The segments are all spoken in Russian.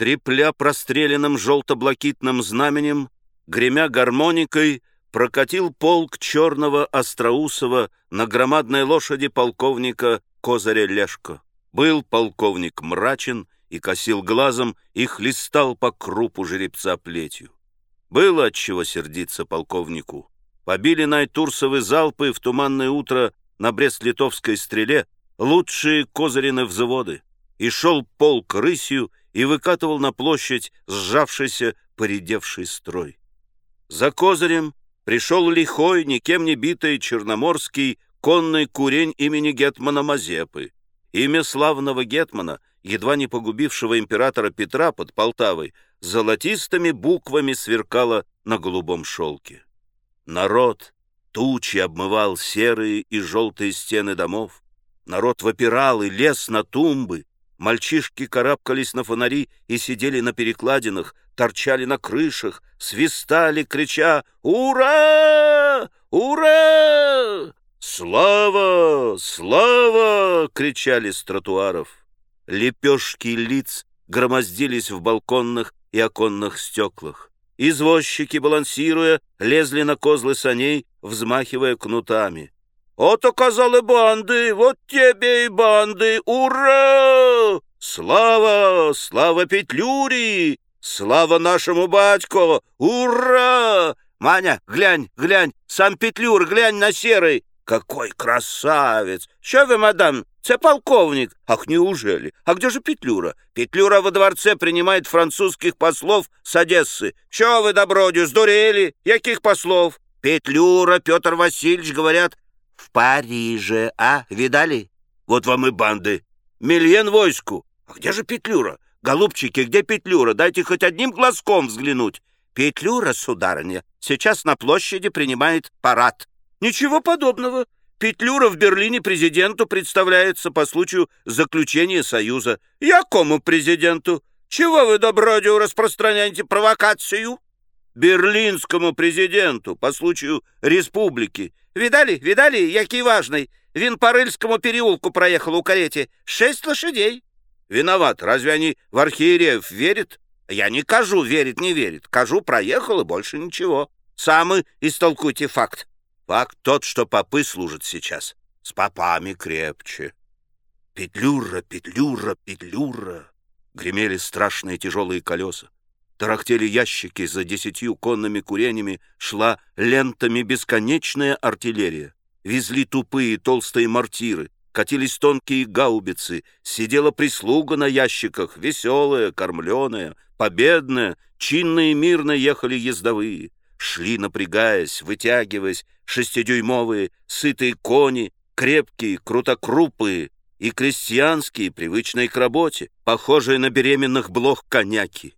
трепля простреленным желто-блакитным знаменем, гремя гармоникой, прокатил полк черного Остроусова на громадной лошади полковника Козыря Лешко. Был полковник мрачен и косил глазом, и хлестал по крупу жеребца плетью. Было отчего сердиться полковнику. Побили Найтурсовы залпы в туманное утро на Брест-Литовской стреле лучшие Козырины взводы, и шел полк рысью и выкатывал на площадь сжавшийся, поредевший строй. За Козырем пришел лихой, никем не битый черноморский конный курень имени Гетмана Мазепы. Имя славного Гетмана, едва не погубившего императора Петра под Полтавой, золотистыми буквами сверкало на голубом шелке. Народ тучи обмывал серые и желтые стены домов. Народ вопирал и лез на тумбы. Мальчишки карабкались на фонари и сидели на перекладинах, торчали на крышах, свистали, крича «Ура! Ура!» «Слава! Слава!» — кричали с тротуаров. Лепешки лиц громоздились в балконных и оконных стеклах. Извозчики, балансируя, лезли на козлы саней, взмахивая кнутами. «Вот оказали банды! Вот тебе и банды! Ура! Слава! Слава Петлюри! Слава нашему батьку! Ура! Маня, глянь, глянь! Сам Петлюр, глянь на серый! Какой красавец! Що ви, мадам? Це полковник. Ах, неужели? А где же Петлюра? Петлюра во дворце принимает французских послов с Одессы. Що вы, добродю, сдурели? Яких послов? Петлюра, Петр Васильевич, говорят, в Париже, а? Видали? Вот вам и банды. Мильен войску. А где же Петлюра? Голубчики, где Петлюра? Дайте хоть одним глазком взглянуть. Петлюра, сударыня, сейчас на площади принимает парад. Ничего подобного. Петлюра в Берлине президенту представляется по случаю заключения союза. Якому президенту? Чего вы, добродию, распространяете провокацию? Берлинскому президенту по случаю республики. Видали, видали, який важный. Вин по Рыльскому переулку проехал у карете. Шесть лошадей. Виноват. Разве они в архиереев верят? Я не кажу, верит, не верит. Кажу, проехал и больше ничего. Самы истолкуйте факт. Факт тот, что попы служат сейчас. С попами крепче. Петлюра, петлюра, петлюра. Гремели страшные тяжелые колеса. Тарахтели ящики, за десятью конными курениями шла лентами бесконечная артиллерия. Везли тупые толстые мортиры, катились тонкие гаубицы, сидела прислуга на ящиках, веселая, кормленая, победная, чинно и мирно ехали ездовые. Шли, напрягаясь, вытягиваясь, шестидюймовые, сытые кони, крепкие, крутокрупые и крестьянские, привычные к работе, похожие на беременных блох коняки.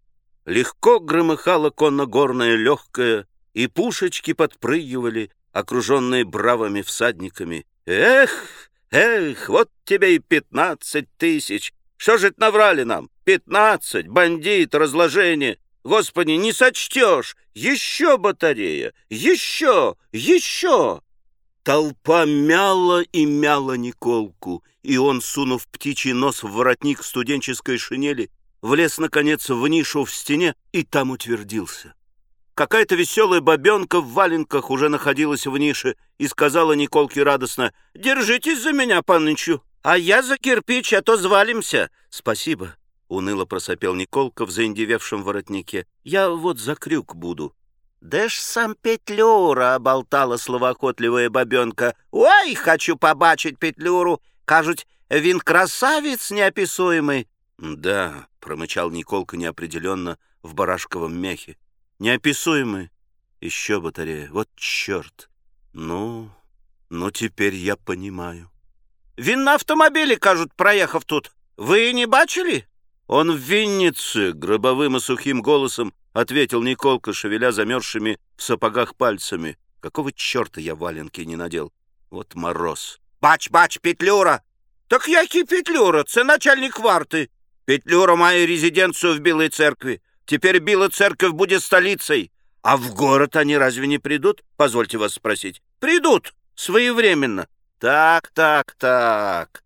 Легко громыхала конно-горная легкая, и пушечки подпрыгивали, окруженные бравыми всадниками. Эх, эх, вот тебе и пятнадцать тысяч! Что же это наврали нам? Пятнадцать, бандит, разложение! Господи, не сочтешь! Еще батарея! Еще! Еще!» Толпа мяла и мяла Николку, и он, сунув птичий нос в воротник студенческой шинели, влез, наконец, в нишу в стене и там утвердился. Какая-то веселая бабенка в валенках уже находилась в нише и сказала Николке радостно, «Держитесь за меня, панычу, а я за кирпич, а то звалимся». «Спасибо», Уныло просопел Николка в заиндевевшем воротнике. «Я вот за крюк буду». «Да ж сам Петлюра!» — болтала словоохотливая бабенка. «Ой, хочу побачить Петлюру! Кажуть, він красавец неописуемый!» «Да», — промычал Николка неопределенно в барашковом мехе. «Неописуемый! Еще батарея! Вот черт! Ну, ну теперь я понимаю». «Він на автомобиле, кажут, проехав тут. Вы не бачили?» «Он в Виннице!» — гробовым и сухим голосом ответил Николка, шевеля замерзшими в сапогах пальцами. «Какого черта я валенки не надел? Вот мороз!» «Бач, бач, Петлюра!» «Так який Петлюра? Це начальник варты!» «Петлюра має резиденцию в Белой церкви. Теперь Белая церковь будет столицей. А в город они разве не придут? Позвольте вас спросить. Придут. Своевременно. Так, так, так.